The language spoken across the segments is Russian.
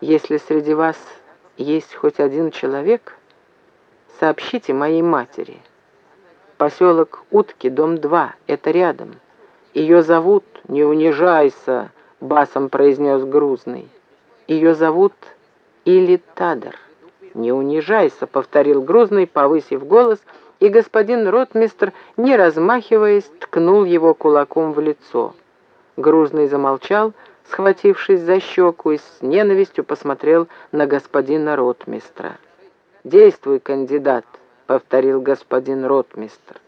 Если среди вас есть хоть один человек, сообщите моей матери. Поселок Утки, дом 2, это рядом. Ее зовут... Не унижайся, басом произнес Грузный. Ее зовут Или Тадр. Не унижайся, повторил Грузный, повысив голос, и господин ротмистр, не размахиваясь, ткнул его кулаком в лицо. Грузный замолчал, схватившись за щеку, и с ненавистью посмотрел на господина ротмистра. «Действуй, кандидат», — повторил господин ротмистр.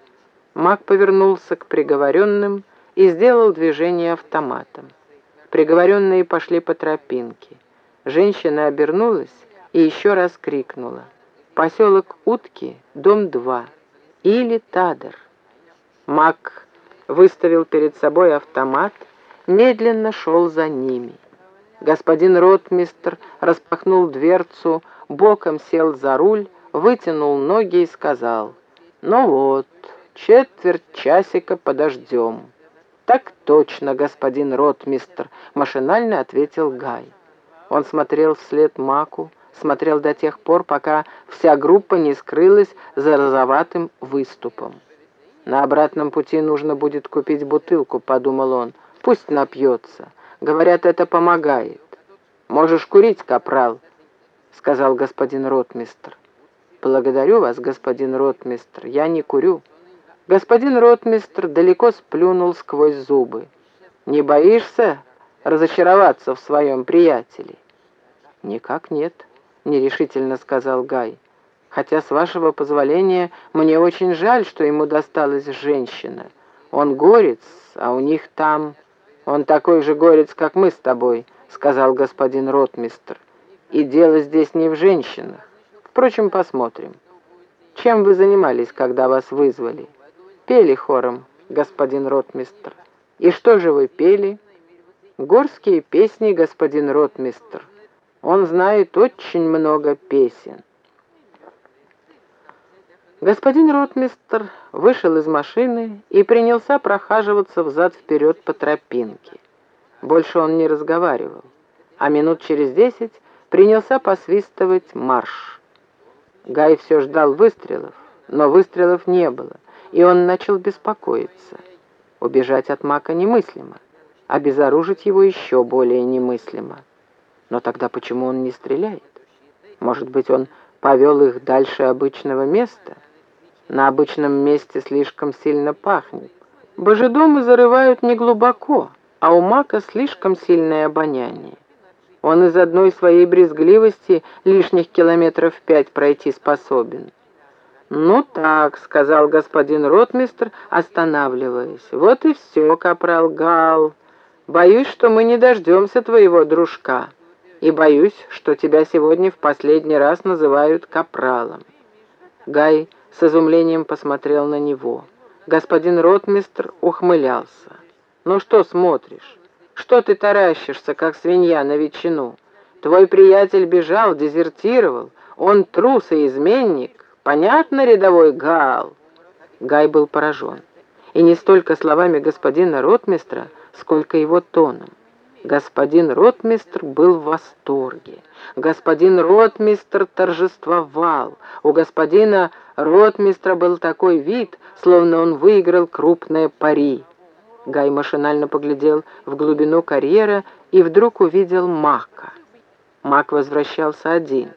Маг повернулся к приговоренным и сделал движение автоматом. Приговоренные пошли по тропинке. Женщина обернулась и еще раз крикнула. «Поселок Утки, дом 2, или Тадер». Маг выставил перед собой автомат — медленно шел за ними. Господин ротмистр распахнул дверцу, боком сел за руль, вытянул ноги и сказал, «Ну вот, четверть часика подождем». «Так точно, господин ротмистр», — машинально ответил Гай. Он смотрел вслед Маку, смотрел до тех пор, пока вся группа не скрылась за розоватым выступом. «На обратном пути нужно будет купить бутылку», — подумал он, Пусть напьется. Говорят, это помогает. Можешь курить, капрал, сказал господин ротмистр. Благодарю вас, господин ротмистр, я не курю. Господин ротмистр далеко сплюнул сквозь зубы. Не боишься разочароваться в своем приятеле? Никак нет, нерешительно сказал Гай. Хотя, с вашего позволения, мне очень жаль, что ему досталась женщина. Он горец, а у них там... «Он такой же горец, как мы с тобой», — сказал господин ротмистр. «И дело здесь не в женщинах. Впрочем, посмотрим. Чем вы занимались, когда вас вызвали?» «Пели хором, господин ротмистр». «И что же вы пели?» «Горские песни, господин ротмистр. Он знает очень много песен». Господин ротмистр вышел из машины и принялся прохаживаться взад-вперед по тропинке. Больше он не разговаривал, а минут через десять принялся посвистывать марш. Гай все ждал выстрелов, но выстрелов не было, и он начал беспокоиться. Убежать от мака немыслимо, обезоружить его еще более немыслимо. Но тогда почему он не стреляет? Может быть, он повел их дальше обычного места? На обычном месте слишком сильно пахнет. Божедомы зарывают не глубоко, а у мака слишком сильное обоняние. Он из одной своей брезгливости лишних километров пять пройти способен. «Ну так», — сказал господин ротмистр, останавливаясь. «Вот и все, капрал Гал. Боюсь, что мы не дождемся твоего дружка. И боюсь, что тебя сегодня в последний раз называют капралом». Гай с изумлением посмотрел на него. Господин ротмистр ухмылялся. «Ну что смотришь? Что ты таращишься, как свинья на ветчину? Твой приятель бежал, дезертировал. Он трус и изменник. Понятно, рядовой Гал?» Гай был поражен. И не столько словами господина ротмистра, сколько его тоном. Господин ротмистр был в восторге. Господин ротмистр торжествовал. У господина ротмистра был такой вид, словно он выиграл крупное пари. Гай машинально поглядел в глубину карьера и вдруг увидел Мака. Мак возвращался один.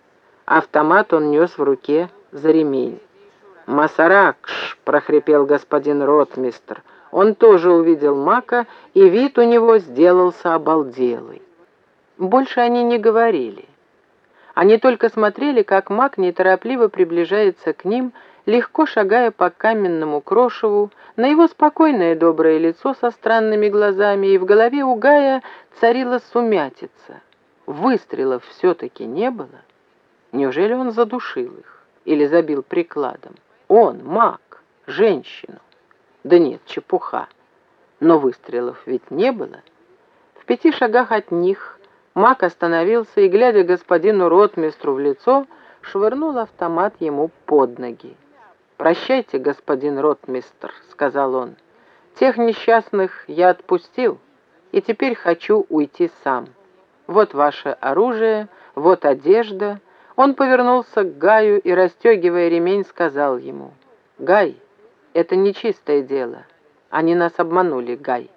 Автомат он нес в руке за ремень. «Масаракш!» — прохрипел господин ротмистр — он тоже увидел Мака, и вид у него сделался обалделый. Больше они не говорили. Они только смотрели, как Мак неторопливо приближается к ним, легко шагая по каменному крошеву, на его спокойное доброе лицо со странными глазами, и в голове у Гая царила сумятица. Выстрелов все-таки не было. Неужели он задушил их или забил прикладом? Он, Мак, женщину. Да нет, чепуха. Но выстрелов ведь не было. В пяти шагах от них Мак остановился и, глядя господину ротмистру в лицо, швырнул автомат ему под ноги. «Прощайте, господин ротмистр», — сказал он. «Тех несчастных я отпустил, и теперь хочу уйти сам. Вот ваше оружие, вот одежда. Он повернулся к Гаю и, расстегивая ремень, сказал ему, «Гай, это нечистое дело. Они нас обманули, Гай».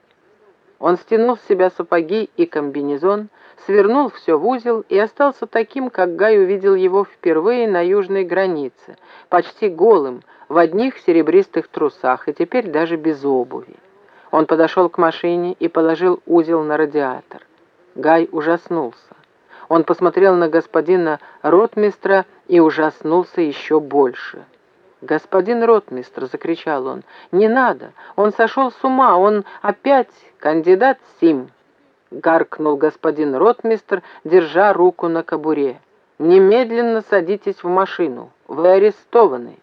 Он стянул с себя сапоги и комбинезон, свернул все в узел и остался таким, как Гай увидел его впервые на южной границе, почти голым, в одних серебристых трусах и теперь даже без обуви. Он подошел к машине и положил узел на радиатор. Гай ужаснулся. Он посмотрел на господина ротмистра и ужаснулся еще больше. «Господин ротмистр!» — закричал он. «Не надо! Он сошел с ума! Он опять кандидат Сим!» — гаркнул господин ротмистр, держа руку на кобуре. «Немедленно садитесь в машину. Вы арестованы».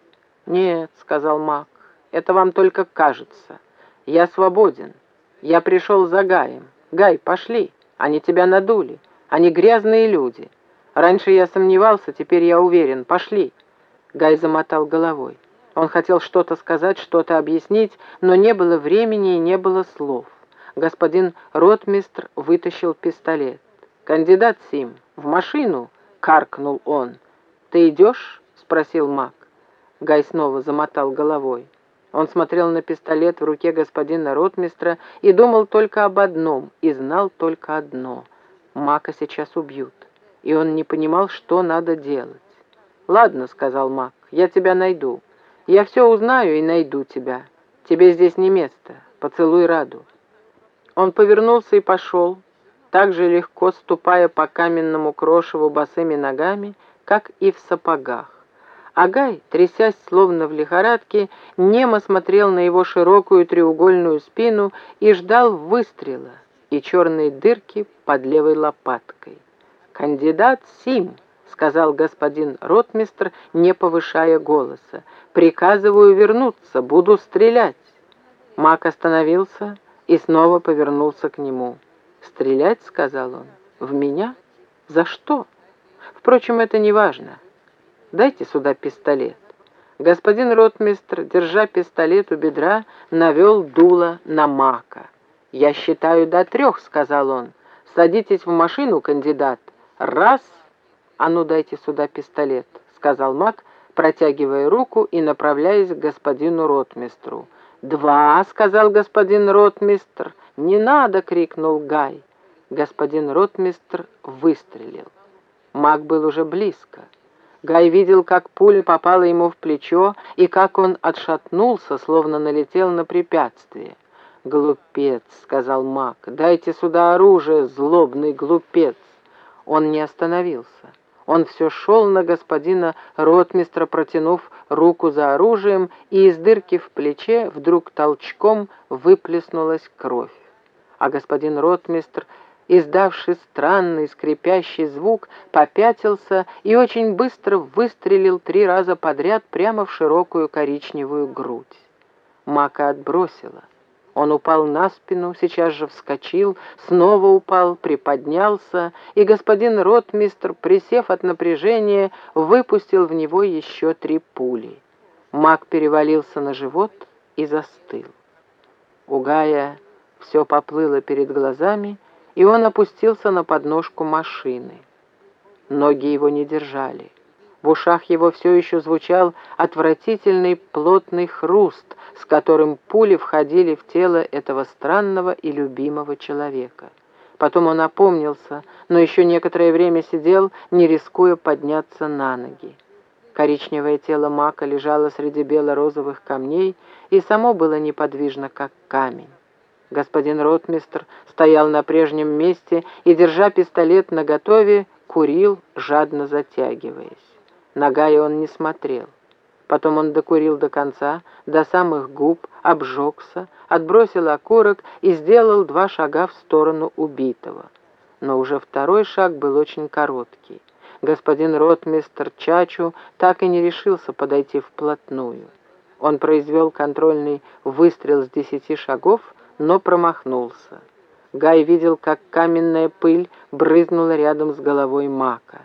«Нет», — сказал маг, — «это вам только кажется. Я свободен. Я пришел за Гаем. Гай, пошли. Они тебя надули. Они грязные люди. Раньше я сомневался, теперь я уверен. Пошли». Гай замотал головой. Он хотел что-то сказать, что-то объяснить, но не было времени и не было слов. Господин ротмистр вытащил пистолет. «Кандидат Сим, в машину!» — каркнул он. «Ты идешь?» — спросил маг. Гай снова замотал головой. Он смотрел на пистолет в руке господина ротмистра и думал только об одном, и знал только одно. Мака сейчас убьют, и он не понимал, что надо делать. «Ладно», — сказал Мак, — «я тебя найду. Я все узнаю и найду тебя. Тебе здесь не место. Поцелуй Раду». Он повернулся и пошел, так же легко ступая по каменному крошеву босыми ногами, как и в сапогах. Агай, трясясь словно в лихорадке, немо смотрел на его широкую треугольную спину и ждал выстрела и черные дырки под левой лопаткой. «Кандидат Сим», — сказал господин ротмистр, не повышая голоса, — «приказываю вернуться, буду стрелять». Мак остановился и снова повернулся к нему. «Стрелять?» — сказал он. «В меня? За что? Впрочем, это не важно. Дайте сюда пистолет». Господин ротмистр, держа пистолет у бедра, навел дуло на Мака. «Я считаю до трех», — сказал он. «Садитесь в машину, кандидат. Раз!» «А ну, дайте сюда пистолет», — сказал Мак, протягивая руку и направляясь к господину ротмистру. «Два!» — сказал господин ротмистр. «Не надо!» — крикнул Гай. Господин ротмистр выстрелил. Маг был уже близко. Гай видел, как пуля попала ему в плечо и как он отшатнулся, словно налетел на препятствие. «Глупец», — сказал маг, — «дайте сюда оружие, злобный глупец». Он не остановился. Он все шел на господина ротмистра, протянув руку за оружием, и из дырки в плече вдруг толчком выплеснулась кровь. А господин ротмистр издавший странный скрипящий звук, попятился и очень быстро выстрелил три раза подряд прямо в широкую коричневую грудь. Мака отбросила. Он упал на спину, сейчас же вскочил, снова упал, приподнялся, и господин ротмистр, присев от напряжения, выпустил в него еще три пули. Мак перевалился на живот и застыл. У Гая все поплыло перед глазами, и он опустился на подножку машины. Ноги его не держали. В ушах его все еще звучал отвратительный плотный хруст, с которым пули входили в тело этого странного и любимого человека. Потом он опомнился, но еще некоторое время сидел, не рискуя подняться на ноги. Коричневое тело мака лежало среди бело-розовых камней, и само было неподвижно, как камень. Господин ротмистр стоял на прежнем месте и, держа пистолет наготове, курил, жадно затягиваясь. На Гая он не смотрел. Потом он докурил до конца, до самых губ, обжегся, отбросил окурок и сделал два шага в сторону убитого. Но уже второй шаг был очень короткий. Господин ротмистр Чачу так и не решился подойти вплотную. Он произвел контрольный выстрел с десяти шагов, но промахнулся. Гай видел, как каменная пыль брызнула рядом с головой мака.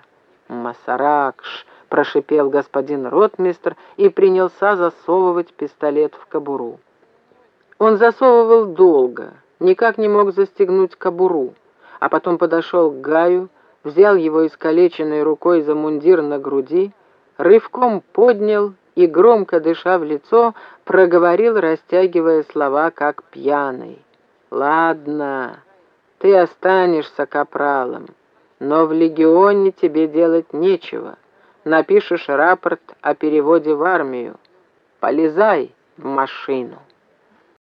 «Масаракш!» — прошипел господин ротмистр и принялся засовывать пистолет в кобуру. Он засовывал долго, никак не мог застегнуть кобуру, а потом подошел к Гаю, взял его искалеченной рукой за мундир на груди, рывком поднял и, громко дыша в лицо, проговорил, растягивая слова, как пьяный. «Ладно, ты останешься капралом, но в легионе тебе делать нечего. Напишешь рапорт о переводе в армию. Полезай в машину».